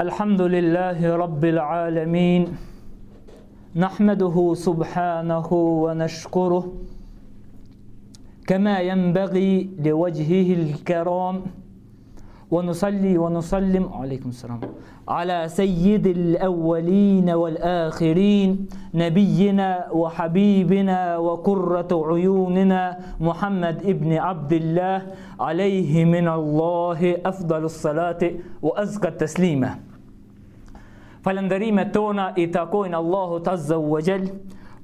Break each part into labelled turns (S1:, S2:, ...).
S1: الحمد لله رب العالمين نحمده سبحانه ونشكره كما ينبغي لوجهه الكرام ونصلي ونسلم عليكم السلام على سيد الأولين والآخرين نبينا وحبيبنا وقرة عيوننا محمد ابن عبد الله Alejhi min Allahi afdalu salati ua azka teslim. Falënderimet tona i takojnë Allahut azze ue xhel,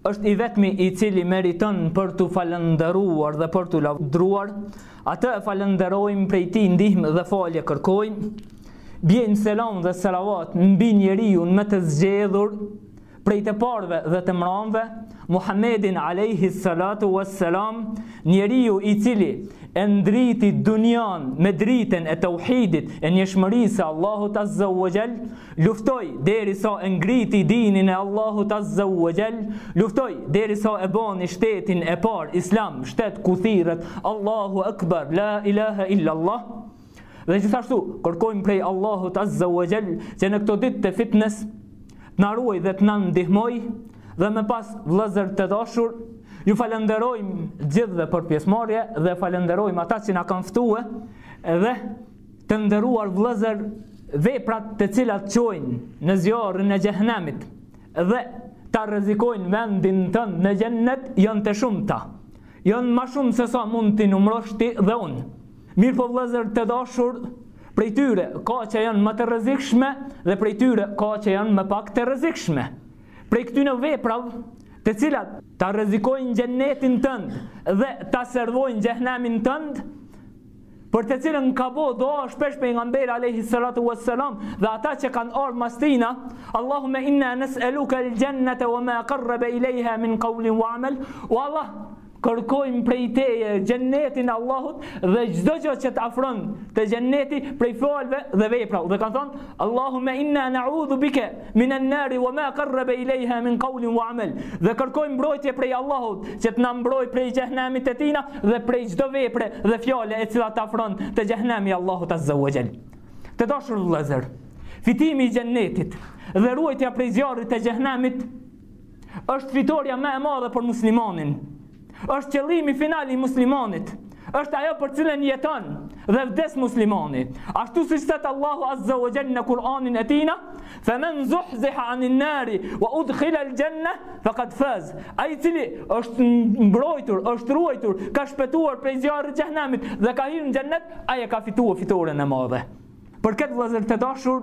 S1: është i vetmi i cili meriton për t'u falënderuar dhe për t'u lavdruar, atë e falënderojmë prej tij ndihmë dhe falje kërkojmë, bjejmë selam dhe salavat mbi njeriun më të zgjedhur, Prej të parëve dhe të mramëve, Muhammedin alejhi salatu was salam, njeriu i cili e ndriti dunjan me dritën e tauhidit e njëshmërisë së Allahut azza wa jall, luftoi derisa e ngriti dinin e Allahut azza wa jall, luftoi derisa e bani shtetin e parë islam, shtet ku thirret Allahu akbar, la ilaha illa Allah. Dhe gjithashtu, kërkojmë prej Allahut Azza wa Jall që në këto ditë të fitnes të na ruaj dhe të na ndihmoj dhe më pas vëllezër të dashur, ju falënderojmë gjithëve për pjesëmarrje dhe falënderojmë ata që na kanë ftuar dhe të nderuar vëllezër, veprat të cilat çojnë në zjarrin e xhehnemit dhe ta rrezikojnë vendin tënd në xhennet janë të shumta. Janë më shumë se sa mund t'i numrosh ti dhe unë. Mirpo vëllezër të dashur, prej tyre ka që janë më të rrezikshme dhe prej tyre ka që janë më pak të rrezikshme. Prej këtyre veprave, të cilat ta rrezikojnë xhennetin tënd dhe ta servojnë xhehenemin tënd, për të cilën ka bo doa shpesh pejgamberi aleyhi salatu wa sallam dhe ata që kanë ardhë mas tina Allahume inna nes'eluka el xhennete wa ma karrebe ilejha min kaulin wa amel o Allah Kërkojmë prej teje xhennetin Allahut dhe çdo gjë që të afron te xhenneti prej fjalëve dhe veprave. Dhe kanë thënë Allahumma inna na'udhu bika min an-nar wa ma qarraba ilayha min qawlin wa 'amal. Dhe kërkojmë mbrojtje prej Allahut që të na mbroj prej xhehnemit të tina dhe prej çdo vepre dhe fjale e cila të afron te xhehnemi i Allahut azza wa jall. Të dashur vëllezër, fitimi i xhennetit dhe ruajtja prej zjarrit të xhehnemit Është fitorja më e madhe për muslimanin. Është qëllimi final i muslimanit. Është ajo për të cilën jeton dhe vdes muslimani. Ashtu siç thotë Allahu Azza wa Jalla në Kur'anin e Tina, "Fa man zuhziha 'anil nari wa udkhila al-janna faqad faz." Ai i cili është mbrojtur, është ruajtur, ka shpëtuar prej zjarrit të xhehnemit dhe ka hyrë në xhennet, ai e ka fituar fitoren e madhe. Për këtë vëllezër të dashur,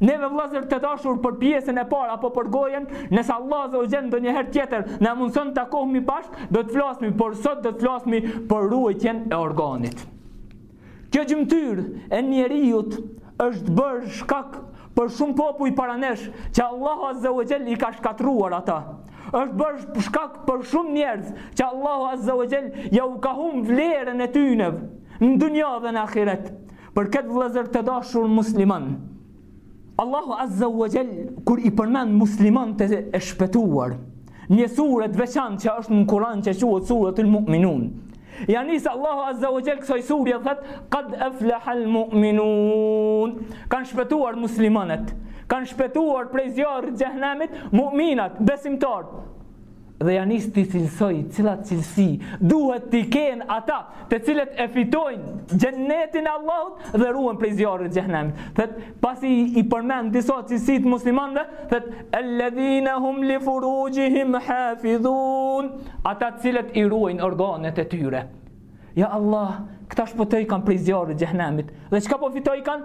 S1: Neve vëllazër të dashur për pjesën e parë apo për gojën, nëse Allahu azza wa jall ndonjëherë tjetër na mundëson të takohemi bashkë, do të flasmi, por sot do të flasmi për ruajtjen e organit. Kjo gjymtyrë e njeriut është bërë shkak për shumë popuj para nesh që Allahu azza wa jall i ka shkatërruar ata. Është bërë shkak për shumë njerëz që Allahu azza wa jall ja u ka humb vlerën e tyre në dunja dhe në ahiret. Për këtë vëllazër të dashur muslimanë, Allahu Azza wa Jall kur i përmend muslimanët e shpëtuar, një sure të veçantë që është në Kur'an që quhet Suratul Mu'minun. Ja nis Allahu Azza wa Jall kësaj sure dhe thotë qad aflahal mu'minun. Kanë shpëtuar muslimanët, kanë shpëtuar prej zjarrit të xhehenemit mu'minat, besimtarët. dhe ja nis t'i cilësojë cilat cilësi duhet t'i kenë ata të cilët e fitojnë xhennetin e Allahut dhe ruhen prej zjarrit të xhehenemit. Thot pasi i përmend disa cilësi të muslimanëve, thot alladhina hum li furujihim hafizun, ata të cilët i ruajnë organet e tyre. Ja Allah, këta shpëtojkan prej zjarrit të xhehenemit. Dhe çka po fitojkan?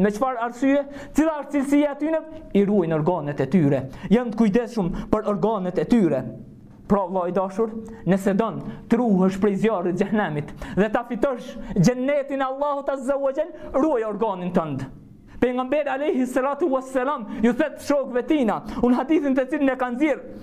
S1: Me çfarë arsye? Cila është cilësia e tyre? I ruajnë organet e tyre. Janë të kujdesshëm për organet e tyre. Pra vëlla i dashur, nëse don të ruhesh prej zjarrit të xhehenemit dhe ta fitosh xhenetin e Allahut azza wa jall, ruaj organin tënd. Pejgamberi alayhi salatu wassalam ju thet shokëve të tina, në hadithin të cilin e ka nxjerrë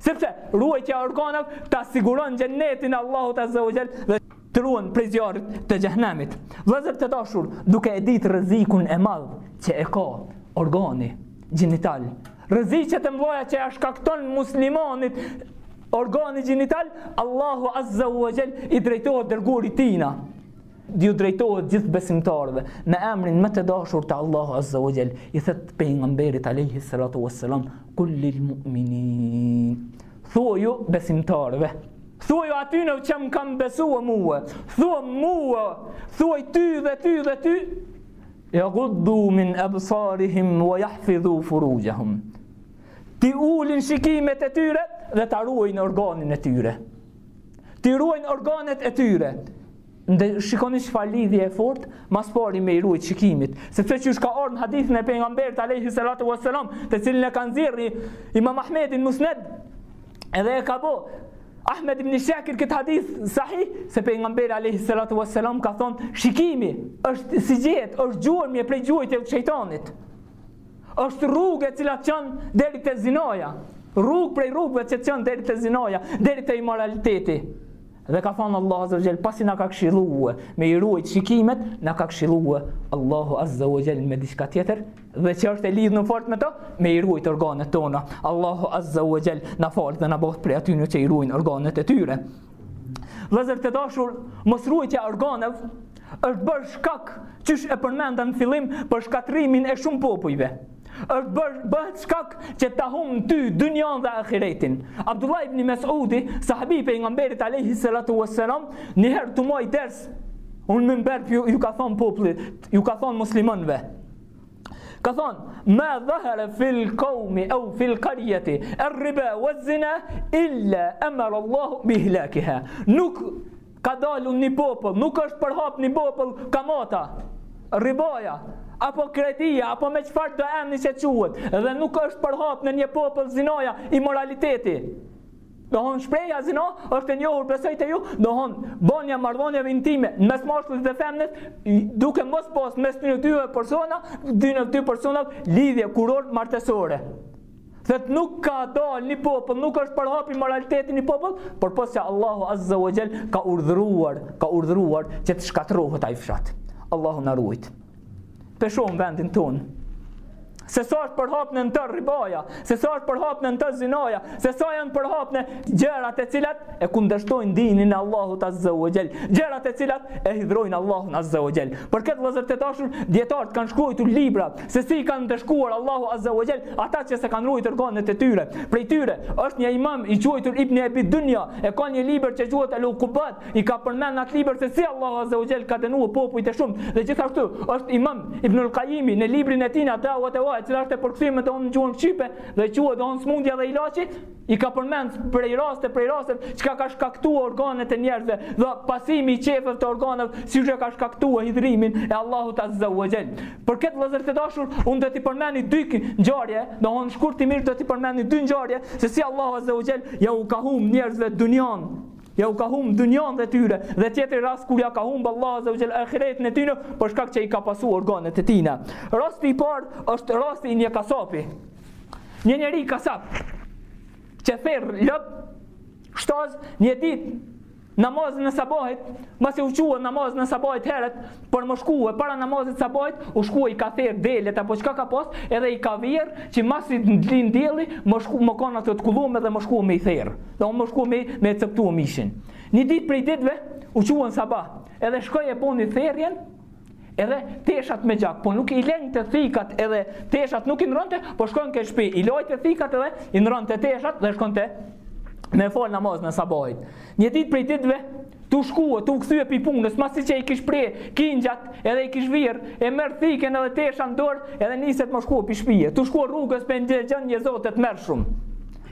S1: Sepse ruajtja e organeve ta siguron xhenetin e Allahut Azza wa Jall dhe të ruan prej zjarrit të xhehenemit. Vëllezër të dashur, duke e ditë rrezikun e madh që e ka organi gjenital, rreziqet e mëdha që ja shkakton muslimanit organi gjenital, Allahu Azza wa Jall i drejtohet të dërguarit të tina. Ju drejtohet gjithë besimtarëve me emrin më të dashur te Allahu Azza wa Jall, i thot pejgamberit alayhi salatu wassalam, "Kul lil mu'minin." Thuaju besimtarëve, thuaju atyne që më kanë besuar mua, thuaj mua, thuaj ty dhe ty dhe ty, jeguddu min ebsarihim wa jahfidhu furujahum t'i ulin shikimet e tyre dhe ta ruajnë organin e tyre t'i ruajnë organet e tyre Dhe shikoni çfarë lidhje e fortë, ma s'pari me i ruajt shikimet, sepse që ka ardhur në hadithin e pejgamberit alayhi salatu wassalam, të cilin e ka nxjerrë Imam Ahmedi n'Musnad, edhe e ka bë Ahmed ibn Shakir këtë hadith sahih se pejgamberi alayhi salatu wassalam ka thonë shikimi është shigjetë, është gjuajtje prej gjuajtjeve të shejtanit. Është rrugë e cila çon deri te zinaja, rrugë prej rrugëve që çon deri te zinaja, deri te imoraliteti. Dhe ka thënë Allahu Azza wa Jall, pasi na ka këshilluar me i ruajt shikimet, na ka këshilluar Allahu Azza wa Jall me diçka tjetër, dhe që është e lidhur fort me to, me i ruajt organet tona. Allahu Azza wa Jall na faltë dhe na bëftë prej atyne që i ruajnë organet e tyre. Vllezër të dashur, mosruajtja organeve Është bërë shkak, qysh e përmenda në fillim, për shkatërrimin e shumë popujve. Është bërë bëhet shkak që ta humb ty dynjan dhe ahiretin. Abdullah ibn Mesudi, sahabi pejgamberit alejhi salatu ves-selam, njëherë tu majt ders, unë më mberë ju, ju ka thonë popullit, ju ka thonë muslimanve. Ka thonë, ma dhahere fil kaumi eu fil karjeti, er-riba, vez-zina, illa emere Allahu bi helakiha. Nuk Ka dal në një popull, nuk është përhap në një popull kamata, ribaja, apo kredia, apo me çfarëdo emni që quhet, dhe nuk është përhap në një popull zinaja, imoraliteti. Do hon shprehja zina, është e njohur besoj te ju, do hon bonja marrdhonieve intime, në mes mashkullit dhe femnës, duke mos pas mes atyne personave, atyne dy personave, lidhje kurorë martesore. Thet nuk ka dalë në një popull, nuk është përhap imoraliteti në një popull, përpos se Allahu Azze ue Xhel ka urdhruar, ka urdhruar që të shkatërrohet ai fshat. Allahu na ruajt. Për shumë vendin tonë, se sa është përhap në të ribaja, se sa është përhap në të zinaja, se sa janë përhap gjërat e cilat e kundërshtojnë dinin e Allahut Azze ue Xhel, gjërat e cilat e hidhërojnë Allahun Azze ue Xhel. Për këtë vllazër të dashur, dijetarët kanë shkrujt libra, se si i ka ndëshkuar Allahu Azza wa Jall ata që s'i kanë ruajtur organet e tyre. Prej tyre është një imam i quajtur Ibn Abi Dunya, e ka një libër që quhet Al-Uqubat, i ka përmend n'atë libër se si Allahu Azza wa Jall ka dënuar popujt e shumtë. Dhe gjithashtu është imam Ibn al-Qayyim në librin e tij Ad-Da wa Dawa, që është e përkthyer edhe në gjuhën shqipe dhe quhet do'thon Smundja dhe Ilaçi, i ka përmend plot raste plot raste çka ka shkaktuar organet e njerëzve dhe pasimi i qejfeve të organeve se çka ka shkaktuar hidhrimin e Allahut Azza wa Jall. Për këtë vëllezër të dashur, unë do t'i përmendi dy ngjarje, do hon shkurtimisht do t'i përmendi dy ngjarje se si Allahu Azza wa Jall ja u ka humb njerëzve dunjan. Ja u ka humb dunjan dhe tyre, dhe tjetri rast kur ja ka humb Allahu Azza wa Jall ahiretin e tyre për shkak që i ka pasu organet e tina. Rasti i parë është rasti i një kasapi. Një njeri kasap që ther lopë shtaz një ditë Namazin e sabahit, mbasi u çu n'namazin e sabahit herët, për me shku para namazit sabahit, u shku i ka therë delet apo çka ka pas, edhe i ka vjerë që masi t'lin dielli, me shku me kanë ato të kullume edhe me shku me i therë. Dhe me shku me me e coptu mishin. Një ditë prej ditëve u çu n'sabah, edhe shkoi e boni therrjen, Edhe teshat me gjak, po nuk i lente thikat edhe teshat nuk i ndrronte, po shkon ke shpi, i lajte thikat edhe i ndrronte teshat dhe shkonte me fal namazin e sabahit. Një ditë prej ditëve tu shku, tu kthye pi punës, masi që i kish pre kingjat, edhe i kish virr, e merr thikën edhe tesha në dorë, edhe niset me shku pi shpie. Tu shku rrugës po nëgjon një zo të tmerrshëm.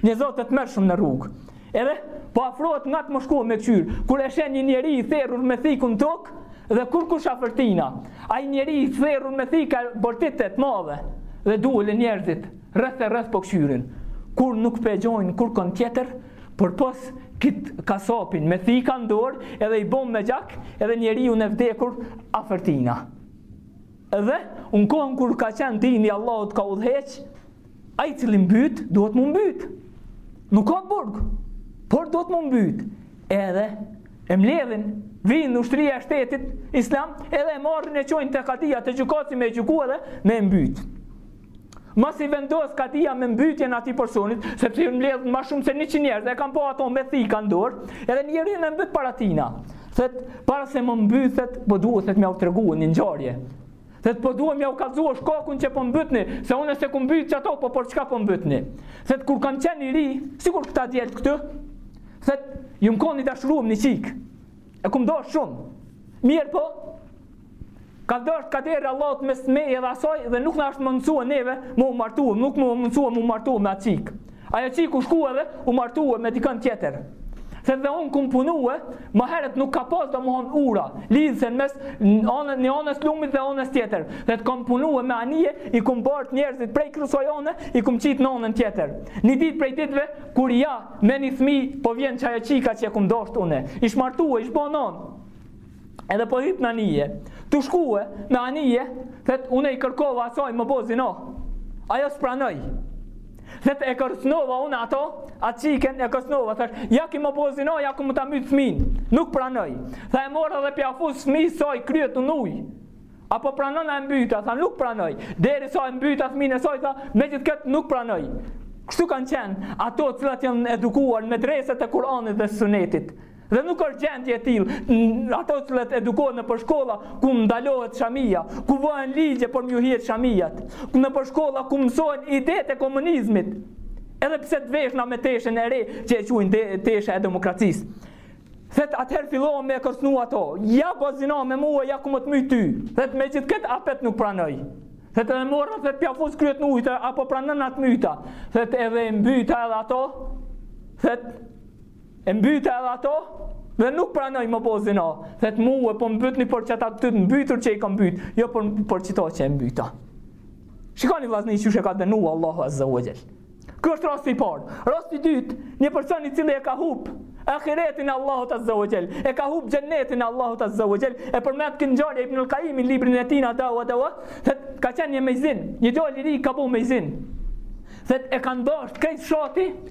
S1: Një zo të tmerrshëm në rrugë. Edhe po afrohet ngat me shku me kqyr, kur e shen një njeri i therrur me thikë në tokë dhe kurkush afërtina, ai njeri i therrur me thikë bërtit të madhe dhe tubohen njerëzit rreth e rreth po kqyrin. Kur nuk pe gjojnë kurkon tjetër, përpos kit kasapin me thika në dorë, edhe i bom me gjak, edhe njeriun e vdekur afërtina. Edhe në kohën kur ka qenë dini i Allahut ka udhëheq, ai i cili mbyt, duhet me u mbyt. Nuk ka burg, por duhet me u mbyt. Edhe e mledhin, vijnë ushtria e shtetit islam, edhe e marrin e çojnë te kadia te gjykatësi me e gjyku edhe me e mbyt. Masi vendos kadia me mbytjen e atij personit, sepse u mbledh ma shumë se 100 njerëz, e kanë pa atë me thikë në dorë, edhe njeriun e mbyt para tina. Thet, para se me m'mbyt thet, po du thet me ju tregu një ngjarje. Thet, po du me jau kallxu shkakun që po m'mbytni, se unë s'e kum mbyt qato, po për çka po m'mbytni. Thet, kur kam qenë i ri, sikur këta djemt këtu, thet, jom kon i dashuruar në një çikë. E kum dashur shumë. Mirë po, Ka dashtë kaderi i Allahut mes meje dhe asaj dhe nuk na asht mundësu neve me u martu, nuk m'u mundësu me u martu me atë çikë. Ajo çikë u shku edhe u martue me dikon tjetër. Thet edhe unë kum punue, më herët nuk ka pas domethonë ura, lidhëse në mes njonës onë lumit dhe onës tjetër. Thet kum punue me anije, i kum bart njerëzit prej kësaj onë, i kum qit në onën tjetër. Një ditë prej ditëve, kur qe me një fmi, po vjen qajo çika që e kum dasht une. Ish martue, ish bo nonë. edhe po hip në anije, tu shkue me anije, thet une i kërkova asaj me bo zina, ajo s'e pranoi, thet e kërcnova une ato, atë çikën e kërcnova, thet ja ki me bo zina, ja kum me ta myt fmin, nuk pranoi, thet e mora thet p'ja fus fmisë saj kryet në ujë, a po pranon a e mbyta, tha nuk pranoj, derisa e mbyta fmin e saj, tha me gjithë këtë nuk pranoi, Kështu kanë qenë ato të cilat janë edukuar në medreset e Kur'anit dhe Sunetit. Dhe nuk është gjendje e tillë, ato të cilat edukohen nëpër shkolla ku ndalohet shamia, ku vohen ligje për me ju hjek shamiat, nëpër shkolla ku mësohen idetë e komunizmit, edhe pse të veshna me teshen e re që e quajnë te, tesha e demokracisë. Thet atëherë fillova me e kërcënu ato. Ja bo zina me mua, ja kum me të myt ty. Thet me gjithë këtë apet nuk pranoi. Thet edhe e mora thet p'ja fus kryet në ujë, a po pranon a të myta. Thet edhe e mbyta edhe ato. Thet E mbyte edhe ato dhe nuk pranoj me bo zina. Dhe thet mue po mbytni për qeta të mbytur që i kam mbyt, jo për, për qeta që e mbyta. Shikoni vllazni qysh e ka dënu Allahu Azza wa Gjell. Ky është rasti i parë. Rasti i dytë, një person i cili e ka hup ahiretin e Allahut Azza wa Jall, e ka hup xhennetin e Allahut Azza wa Jall, e përmend këtë ngjarje Ibn al-Qayyim në librin e tina Da wa Dawa, se ka qenë një muezin, një djalë i ri ka bo muezin. Thet e kan dash krejt fshati,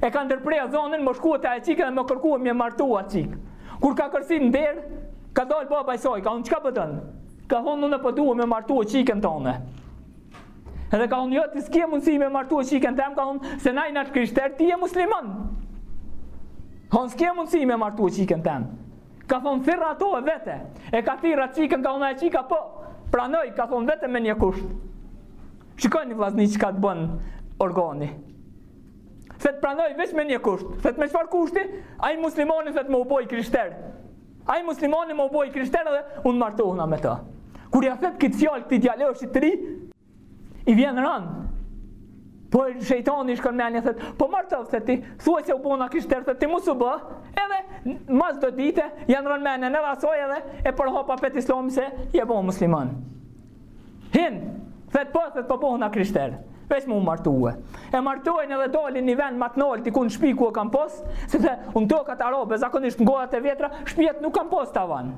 S1: E ka ndërpre ezonin, me shku te ajo qikë dhe me kërku me martu atë qikë. Kur ka kërsit në derë, ka dalë baba i saj, ka thonë çka po don? Po ka thonë unë po du me martue qikën tone. Edhe ka thonë jo, ti s'ke mundësi me martue qikën tem, ka thonë se na jena të krishter, ti je musliman. Ka thonë s'ke mundësi me martue qikën tem. Ka thonë thirre ato e vete, e ka thirr qikën, ka thonë qika po, pranoj, ka thonë veç me një kusht. Shikoni vllazni çka të bën organi. Thet e pranoj veç me një kusht. Thet me çfarë kushti, ai muslimoni thet me u bo i krishter. Ai muslimoni me u bo i krishter dhe unë martohna me ta. Kur ja thet këtë fjalë këtij djaloshi të ri, i vjen rëndë. Po e shejtoni shkon në menje thot, po more thot ti, thuaj se u bona krishter thot ti mos u bë. Edhe mas do dite ja ndrron menjen asaj edhe e për hopa pet islami se je bon musliman. Hin, thet po, thet po bohna krishter. Veç me u martue. E martojnë edhe dalin një vend ma t'nolt diku në shpi ku e kan pas, sepse në tokat arabe zakonisht n'kohna të vjetra, shpijat nuk kan pas tavan.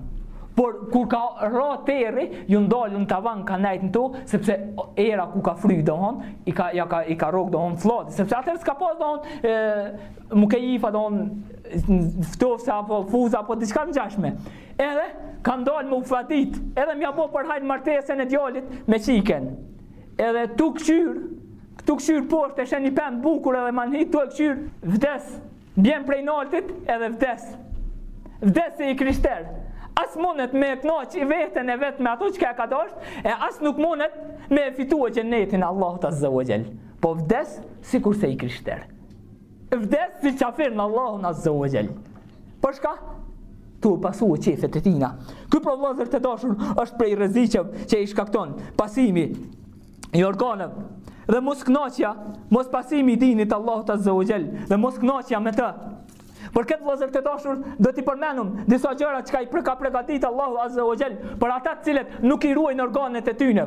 S1: Por kur ka ra terri, kan dal n'tavan kan nejt në to, sepse era ku ka fry domethon, i ka ja ka i ka rrok domethon fllad, sepse atëherë s'ka pas domethon ë mukejifa domethon ftofsa apo fuza apo diçka të ngjashme. Edhe kanë dalë me u flladit, edhe me ja bo për hajr martesën e djalit me qikën. Edhe tu këqyr, tu këqyr poshtë e sheh një pemë bukur edhe mahnit, tu e këqyr vdes, bjen prej naltit edhe vdes. Vdes si i krishter. As munet me e knaqë veten e vet me ato çka e ka dasht, e as nuk munet me e fitue xhenetin Allahut Azze u Gjell. Po vdes sikurse i krishter. Vdes si qafir në Allahun Azze u Gjell. Për çka? Tu i pasue qefet e tina. Ky pra vëllezër të dashur është prej rreziqeve që i shkakton pasimi i organeve. Dhe mos knaqja, mos pasimi i dinit Allahut Azze u Gjell. Dhe mos knaqja me të. Për këtë vëllezër të dashur, do t'i përmendim disa gjëra që ka i ka pregatit Allahu Azze u Gjell për ata të cilët nuk i ruajnë organet e tyne.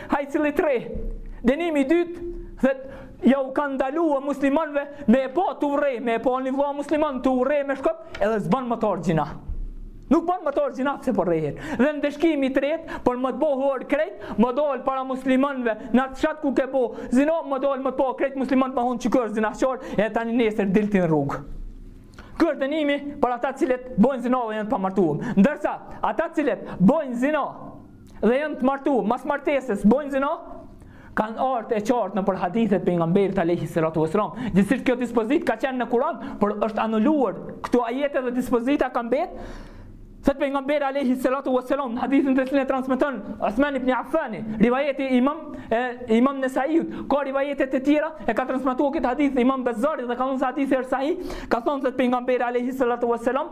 S1: Haj cili tre, dënimi i dytë, thotë jau ka ndalue muslimanve me e pa tu e rreh, me e pa një vlla musliman tu e rreh me shkop, edhe s'ban me të ardh gjynah. Nuk ban me të ardh gjynah pse po rrehet. Dhe ndëshkimi i tretë, për me të bo hor krejt, me dal para muslimanve, në atë fshat ku ke bo zina, me dal me të pa krejt muslimant me thonë qiky është zinaqar, e tani nesër dil ti n'rrugë. Ky është dënimi për ata cilët bojnë zina dhe janë të pamartuum. Ndërsa, ata cilët bojnë zina, dhe janë të martu, mas martesës, bojnë zina, ka ardh e qartë nëpër hadithet e pejgamberit alejhi salatu wa salam. Gjithsesi kjo dispozitë ka qenë në Kuran, por është anulluar, këto ajete dhe dispozita ka mbetë. Thotë pejgamberi alejhi salatu wa salam në hadithin të cilin e transmiton Osman ibn Affani rivajet i imam e, Imam Nesaiut, ka rivajete të tjera E ka transmitua këtë hadith Imam Bezari Dhe ka thonë se hadithi është sahih. Ka thonë, thotë pejgamberi alejhi salatu wa salam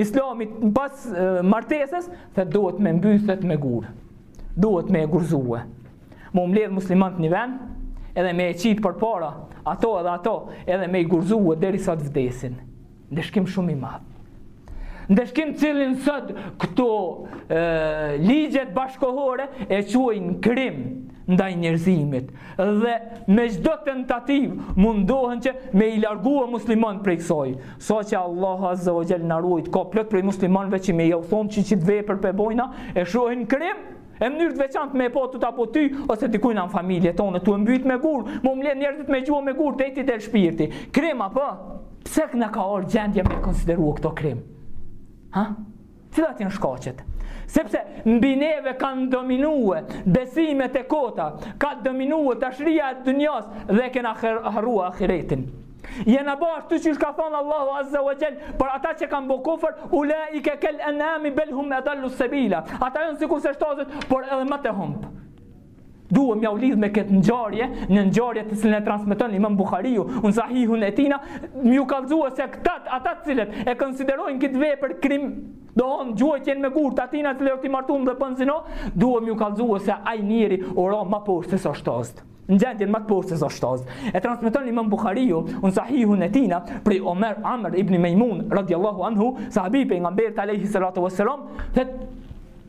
S1: Islamit pas martesës se duhet me mbytet me gurë. Duhet me e gurzue. Mu mbledh muslimant një vend, edhe me e qitë përpara, ato edhe ato, edhe me i gurzue derisa të vdesin. Ndëshkim shumë i madh. Ndëshkim të cilin sot këto e, ligjet bashkëkohore e quajnë krim ndaj njerëzimit. Dhe me çdo tentativë mundohen që me i largue muslimant prej kësoj. Saqë Allahu Azza wa Jall na ruajt, ka plot prej muslimanëve që me jau thon që qit vepër pe bojna, e shohin krim, n'mënyrë të veçantë me pa tu ta bo ty ose dikujna në familje tone, tu e mbyt me gur, mu mledh njerëzit me gjua me gur, teri ti del shpirti. Krim apo? Pse na ka ardh gjendja me konsideru këto krim? Ha? Cilat janë shkaqet? Sepse mbi neve kanë dominue besimet e kota, ka dominue dashria e dynjas dhe e kena harrue ahiretin. Jena bo ashtu qysh ka thonë Allahu Azza wa Gjell Për ata që kanë bo kufër Ulaike kel enami bel hum edallu sebila Ata janë sikurse shtazët Por edhe ma të humbë Due me jau lidh me këtë ngjarje, një ngjarje të cilën e transmeton Imam Buhariu, në sahihun e tina, me ju kallzua se këta ata të cilët e konsiderojnë këtë vepër krim, domethon gjuajtjen me gurë t'atina cili është i martun dhe bën zina, due me ju kallzua se ai njeri është më poshtë sesa shtazët. Në gjendjen më të poshtër sesa shtazët. E transmeton Imam Buhariu, në sahihun e tina, prej Omer Amr ibn Maimun radhiyallahu anhu, sahab i pejgamberit alayhi salatu wassalam,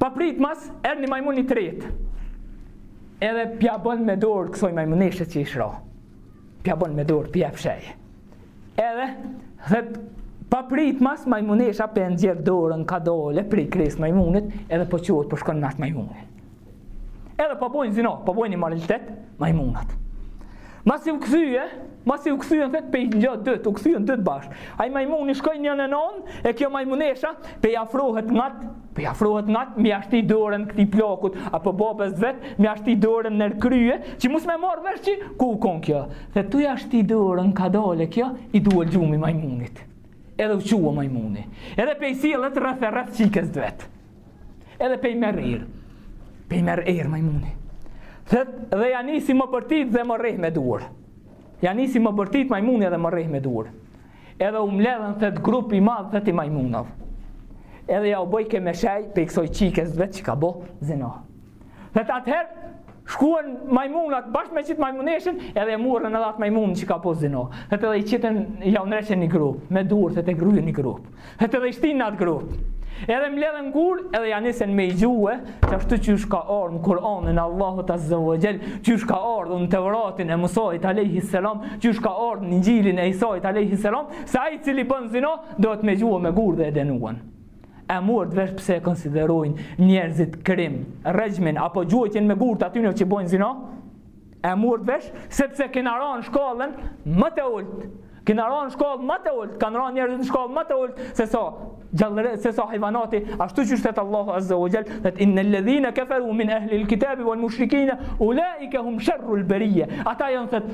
S1: Papritmas, erdh një majmun i tretë. Edhe pja bën me dorë kësoj majmuneshe që ish ra. Pja bën me dorë, pja fshej. Edhe, dhe papritmas majmunesha pe nxjerr dorën kadale, prej kres majmunit, edhe po çohet po shkon n'atë majmuni. Edhe po bojnë zina, po bojnë imoralitet, majmunat. Masi u kthye, masi u kthye në pe një dy, u kthyen dytë bashkë. Ai majmuni shkoi në njenën anë, e kjo majmunesha pe afrohet ngat, pe afrohet ngat me ja shti dorën këtij plakut apo babës vet, me ja shti dorën nën krye, që mos me marr vesh që ku u kon kjo. Dhe tu ja shti dorën kadale kjo, i duel gjumi majmunit. Edhe u çua majmuni. Edhe pe i sillet rreth rreth çikës vet. Edhe pe i merr erë. Pe i merr erë, majmuni. Thet, dhe ja nisi me bërtit dhe me rreh me durë. Ja nisi me bërtit majmuni edhe me rreh me durë. Edhe u mbledhën thet grup i madh thet i majmunav. Edhe ja u bojke me shej pej kësaj çikës vet që ka bo zina. Thet atëherë, shkuan majmunat bashkë me qit majmuneshën, edhe e murën edhe atë majmun që ka bo zina. Thet edhe i qitën, ja u nreqën një gropë, me durë, thet grryen një gropë. Thet edhe i shtinë n'atë gropë. Edhe mbledhën gurë, edhe ja nisën me i gjue, qashtu qysh ka ardh në Kur'anin e Allahut Azza wa Jall, qysh ka ardh në Tevratin e Musait Alejhi Selam, qysh ka ardh në Inxhilin e Isait Alejhi Selam, se ai cili bën zina, duhet me gjue me gurë dhe e dënuan. E murt vesh pse e konsiderojnë njerëzit krim, rexhmin apo gjuajtjen me gurë atyne që bojnë zina? E murt vesh sepse kena ra në shkallën më të ultë. Kena ra në shkallë më të ultë, kanë ra njerëzit në shkallë më të ultë se sa gjallëre se sa hajvanati, ashtu siç thot Allahu Azza wa Jall, thet in alladhina kafaru min ahli alkitab wal mushrikin ulaika hum sharrul bariya. Ata janë thot,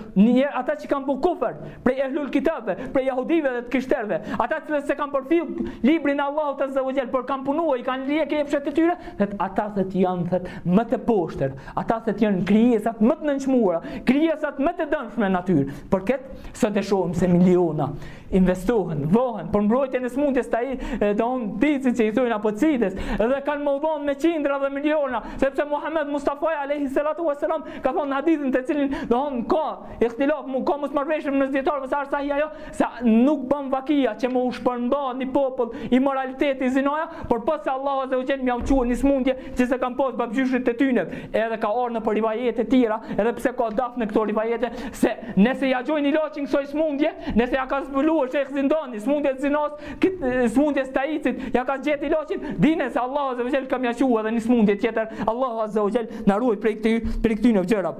S1: ata që kanë bo kufër, prej ehlul kitabëve, prej jahudive dhe të krishterëve, ata që s'e kanë përfillë librin e Allahut azza wa jall, por kanë punua, i kanë njek epshet e tyre, dhe ata thët janë thët më të poshtër, ata thët janë krijesat më të nënçmuara, krijesat më të dëmshme n'natyrë, për këtë sot shohim se miliona investohen, vohen, për mbrojtjen e smundjes të aidsit që i thonë apo sidës, dhe kanë me u dhon me qindra dhe miliona, sepse Muhammed Mustafa a.s. ka thonë në hadithin të cilin thonë ka Ihtilaf mu ka mosmarrëveshje mes dijetarëve sa është sahih ajo se nuk bën vaki që me u shpërnda n'një popull imoraliteti zinaja, përpos se Allah azza wa jall ka me jau çua një smundje që s'e kanë pas babgjyshit e tyne. Edhe ka ardhur nëpër rivajete të tjera, edhe pse ka daf në këto rivajete se nëse ja gjojnë ilaçin kësaj smundje, nëse ja ka zbuluar Sheikh Zindani smundje të zinas, këtë smundje të aidsit, ja ka gjetë ilaçin, dine se Allah azza wa jall ka me çua edhe një smundje tjetër. Allah azza wa jall na ruaj prej këtij, prej këtyne gjëra.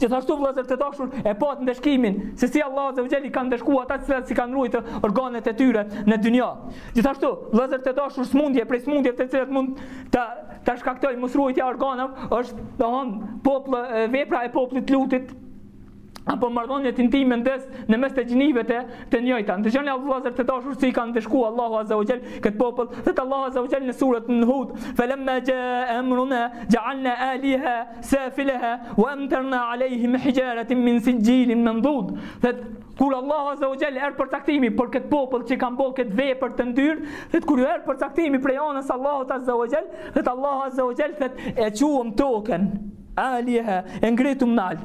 S1: Gjithashtu vëllezër të dashur e patë ndëshkimin se si Allahu azza wajel i ka ndëshkuar ata që s'i kanë ruajtur organet e tyre në dynja. Gjithashtu vëllezër të dashur smundje prej smundje të cilat mund ta ta shkaktojë mosruajtja e organeve është domthon populli vepra e popullit Lutit apo marrëdhëniet intime ndes në mes të gjinive të të njëjta. Ndëgjoni vëllezër të dashur si e ka ndëshku Allahu azza wa jall kët popull, thot Allahu azza wa jall në surën Hud, "Falamma jaa amruna ja'alna aliha Safilaha wa amtarna alejhim hijaratin min sijilin mandud. Thot kur Allahu azza wa jall erdh përcaktimi për kët popull që kanë bo kët vepër të ndyrë, thot kur erdh përcaktimi prej anës Allahut azza wa jall, thot Allahu azza wa jall thot e çuam tokën. Aliha e ngritëm nalt.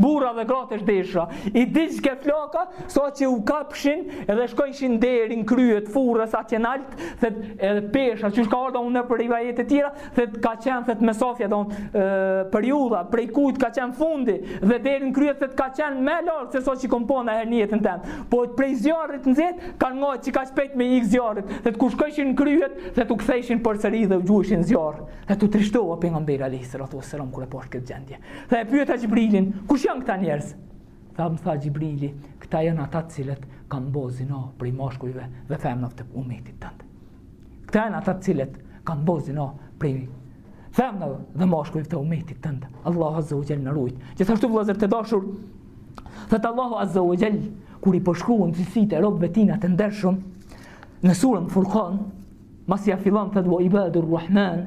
S1: Burra dhe gratë të zhveshur. I digjke flaka, sa që u kapshin, edhe shkojshin deri në krye të furrës atje nalt, thet edhe pesha, qysh ka ardh nëpër rivajete të tjera, thet ka qenë thet me safja don për julla, prej kujt ka qenë fundi dhe deri në krye thet ka qenë më lart se sa që kom pa najherë në jetën teme. Po prej zjarrit nxet kanë nga aq shpejt me ik zjarrit, thet kur shkojshin në krye, thet u kthejshin përsëri dhe u gjujshin zjarr. Thet u trishtova pejgamberi alayhis salatu wassalam kur e pash këtë gjendje. Dhe e pyeta Xhibrilin, kush janë këta njerëz? Tha më tha Xhibrili, këta janë ata të cilët kanë bo zina prej mashkujve dhe femnave të umetit tënd. Këta janë ata të cilët kanë bo zina prej femnave dhe mashkujve të umetit tënd. Allahu azza wa jall na rujt. Gjithashtu vëllezër të dashur, thot Allahu azza wa jall kur i përshkruan cilësitë e robëve t'tina të ndershëm në surën Furqan, masi ia fillon thot wa ibadur rahman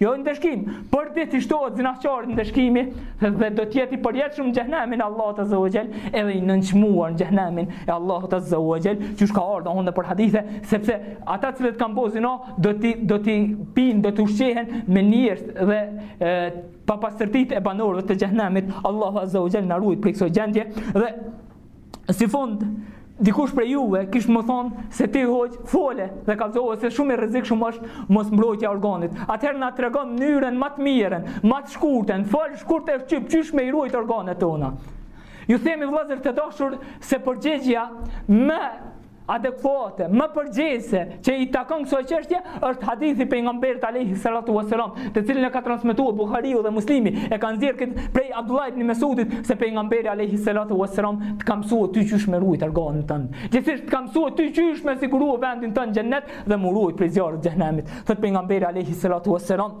S1: Jo ndëshkim, por do t'i shtohet zinaqarit ndëshkimi dhe do të jetë i përjetshëm në xhehenemin e Allahut azza wa jall, edhe i nënçmuar në xhehenemin e Allahut azza wa jall, qysh ka ardh edhe nëpër hadithe, sepse ata të cilët kanë bo zina do t'i do të pinë, do të ushqehen me ujërat dhe e, papastërtitë e banorëve të xhehenemit, Allahu azza wa jall na ruajt prej kësaj gjendje dhe si fund, dikush prej juve kish me thonë se ti hoxhë fole dhe kallëzove se shumë e rrezikshme është mosmbrojtja e organit. Atëherë na tregon mënyrën ma të mirën, ma të shkurtën, fol shkurt e shqip qysh me i ruajt organet tona. Ju themi vëllezër të dashur se përgjigjja më adekuate, më përgjegjëse që i takon kësaj çështje është hadithi i pejgamberit alayhi salatu wasalam, të cilin e ka transmetuar Buhariu dhe Muslimi, e kanë nxjerrë kët prej Abdullah ibn Mesudit se pejgamberi alayhi salatu wasalam të ka mësuar ty qysh me ruajt organin tënd. Gjithsesi të ka mësuar ty qysh me siguru vendin tënd xhennet dhe m'u ruajt prej zjarrit të xhehenemit. Thot pejgamberi alayhi salatu wasalam,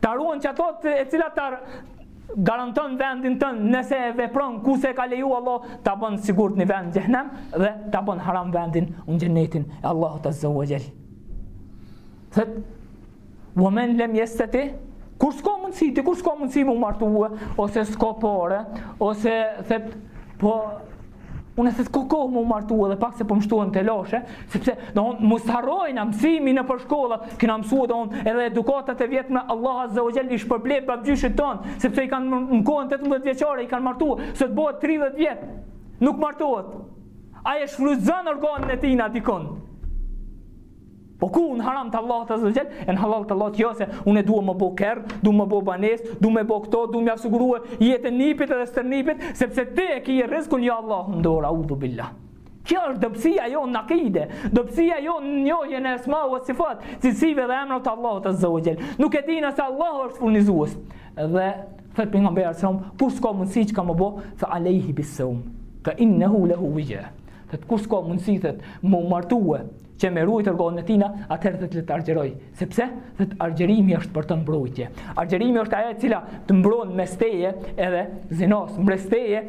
S1: Ta ruan që ato e cila ta garanton vendin tënd nëse e vepron ku s'e ka leju Allahu ta bën sigurt një vend n'xhehnem dhe ta bën haram vendin në xhennetin e Allahut azza wa jall thot ve men lem jestati kur s'ka mundësi ti kur s'ka mundësi m'u martu ose s'ka pare ose thot po Unë se s'ka kohë m'u martu edhe pak se po më shtohen telashe, sepse domethënë mos t'harrojmë mësimin nëpër shkolla, kena mësuar domethënë edhe edukatat e vjetra Allahu azza wa jall i shpërblej babgjyshit ton, sepse i kanë në kohën 18 vjeçare i kanë martuar, sot bëhet 30 vjet. Nuk martohet. Ai e shfrytëzon organin e tina dikun. Po ku në haram të Allahut azza wa jall, e në hallall të Allahut jo, se unë due me bo kerr, du me bo banesë, du me bo këto, du me ja sigurue jetën nipit edhe stërnipit, sepse ti e ki rizkun jo Allahu në dorë, eudhu billah. Kjo është dobësia jonë n'akide, dobësia jonë n'njohje në esma ue sifat, cilësive dhe emrave të Allahut azza wa jall. Nuk e dina se Allahu është furnizues. Dhe, thot pejgamberi alejhi selam, kur s'ka mundësi çka me bo, fe alejhi bis-saumi, fe innehu lehu vixha, thot kur s'ka mundësi, thot m'u martue, Që me ruajt organin e tina, atëherë thot le të argjeroj. Sepse thot argjerimi është për të mbrojtje. Argjerimi është ajo e cila të mbron mes teje edhe zinos, mbres teje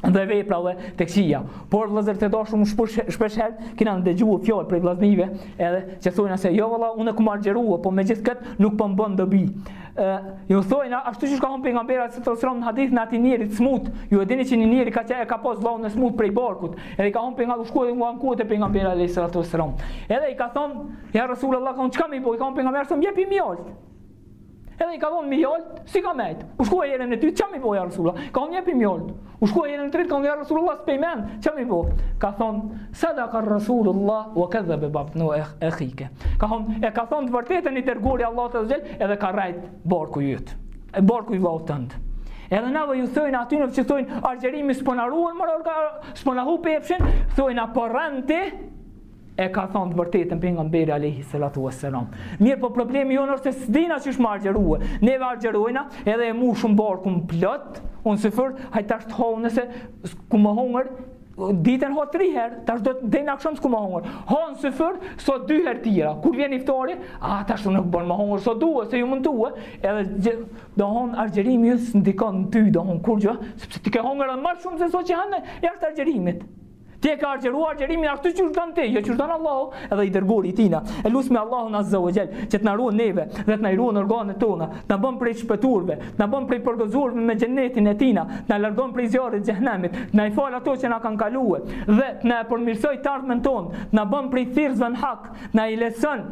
S1: dhe veprave të këqija. Por vëllazër të dashur shpesh shpesh herë kena ndëgjuar fjalë prej vëllaznive edhe që thonë se jo valla unë kam argjeruar, po megjithkëtë nuk po m'bën dobi. ë ju thojnë ashtu siç ka thënë pejgamberi alejhi selam n'hadithin e atij njeriut të smut ju e dini që një njeri ka qenë ka pas vllaun e smut prej barkut edhe i ka thënë pejgamberi shku edhe u ankua te pejgamberi alayhi salatu wasalam edhe i ka thënë ja rasulullah ka thënë çka me bo ka thënë pejgamberi alejhi selam jepi mjalt edhe i ka dhënë mjalt s'i ka mejt u shku herën e dytë çka me i bo rasulullah ka thënë jepi mjalt U shkua herën e tretë ka thënë Resulullah s'po i men, çka me i bo. Ka thon sadaka Resulullah wa kadhaba batnu akhika. Ka thon e ka thon të vërtetën i dërguari i Allahut azza wa jall edhe ka rrejt barku i yt. E barku i vllaut tënd. Edhe neve ju thojna atyne që thojnë argjerimi s'po na ruan, mërë orga, s'po na hup epshin, thojna po rren ti, E ka thënë të vërtetën pejgamberi alejhi selatu vesselam. Mirëpo problemi jonë është se s'dina qysh me argjerue. Neve argjerojna edhe e mushum barkun plot, në syfyr, hajt tash të ha nëse kam me hongër, ditën ha tri herë, tash deri n'aksham s'kam me hongër. Han n'syfyr, sa dy herë tjera. Kur vjen iftari, a tash unë nuk bën me hongër, sa due, se jam mundue, edhe gjë, domethënë argjerimi s'ndikon në ty, domethënë kurgjë, sepse ti ke hongër edhe ma shumë se sa që han, jashtë argjerimit. Ti e ke argjëru argjerimin ashtu qysh don ti, jo qysh don Allahu, edhe i dërguari i tina. E lusmi Allahun Azza wa Jall që të na ruan neve dhe të na i ruan organet tona, të na bën prej shpëtuarve, të na bën prej përgëzuarve me xhennetin e tina, të na largon prej zjarrit të xhehnemit, të na i fal ato që na kanë kaluar dhe të na e përmirësoj të ardhmen tonë, të na bën prej thirrësve në hak, të na i leson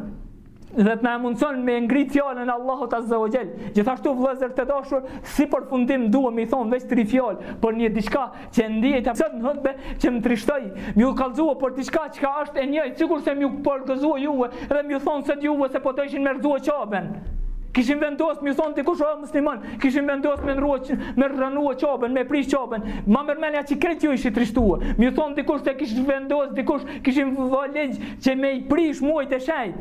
S1: dhe të na mundson me ngrit fjalën e Allahut Azza wa Jall. Gjithashtu vëllezër të dashur, si përfundim du me i thon veç tri fjalë për një diçka që ndihet apo në hutbe që më trishtoi, me u kallzua për diçka që ka është e njëjtë, sikurse me u përgëzua juve dhe me thon se juve se po të ishin me rrënua Qaben. Kishin vendos me thon dikush është musliman, kishin vendos me rrua me rrënua Qaben, me prish Qaben. Ma merr menja që krejt ju ishit trishtuar. Me thon dikush se kish vendos dikush, kishim vëlej Që me i prish muajt e shejt.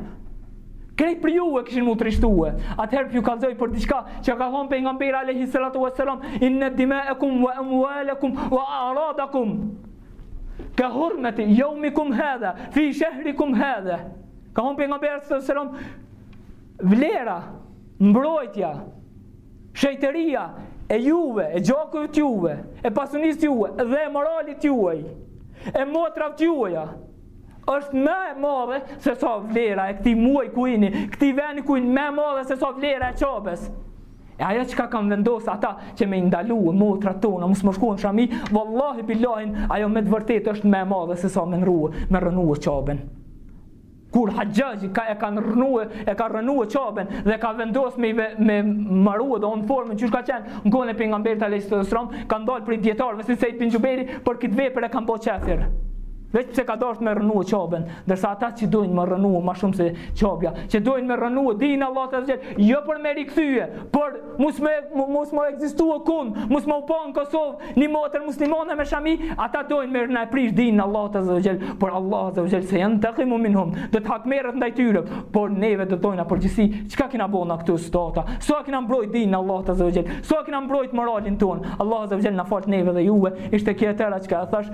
S1: Krejt prej juve kishin m'u trishtue. Atëherë po ju kallzoj për diçka që ka thonë Pejgamberi alejhi salatu ue selam inne dimaekum ue emualekum ue aradakum ka hurmeti jeumikum hadha fi shehrikum hadha ka thonë Pejgamberi alejhi salatu ue selam vlera mbrojtja shejtëria e juve e gjakut të juve e pasunisë të juve dhe moralit të juve e motrave të juve është më e madhe se sa vlera e këtij muaji ku jeni, këtij vendi ku jeni më e madhe se sa vlera e Qabës. E ajo që ka kanë vendosë ata që me i ndalu motrat tona, mos me shku në shami, vallahi billahi, ajo me të vërtet është ma e madhe se sa me rrënue, me rrënue Qabën. Kur Haxhaxhi e ka, e ka rrënue, e ka rrënue Qabën dhe ka vendosë me, me marue edhe n'atë formën qysh ka qenë, në kohën e Pejgamberit alejhi selatu selam, kan dalë prej dijetarëve disa që për këtë vepër e kanë bo qafir. Veç pse ka dashur me rrënu Qabën, ndërsa ata që dojn me rrënu ma shumë se Qabja, që dojn me rrënu dinin e Allahut Azza wa Jall, jo për me rikthye, por mos me mos me ekzistua kun, mos me u pa në Kosovë një motër muslimane me shami, ata dojn me rrënu prish dinin e Allahut Azza wa Jall, por Allahu Azza wa Jall sejentekimu minhum, do të hakmerret ndaj tyre, por neve do dojna përgjegjësi, çka kena bo na këtu stota, sa kena mbrojt dinin e Allahut Azza wa Jall, sa kena mbrojt moralin tonë, Allahu Azza wa Jall na faltë neve dhe juve, ishte kjo e tëra çka thash,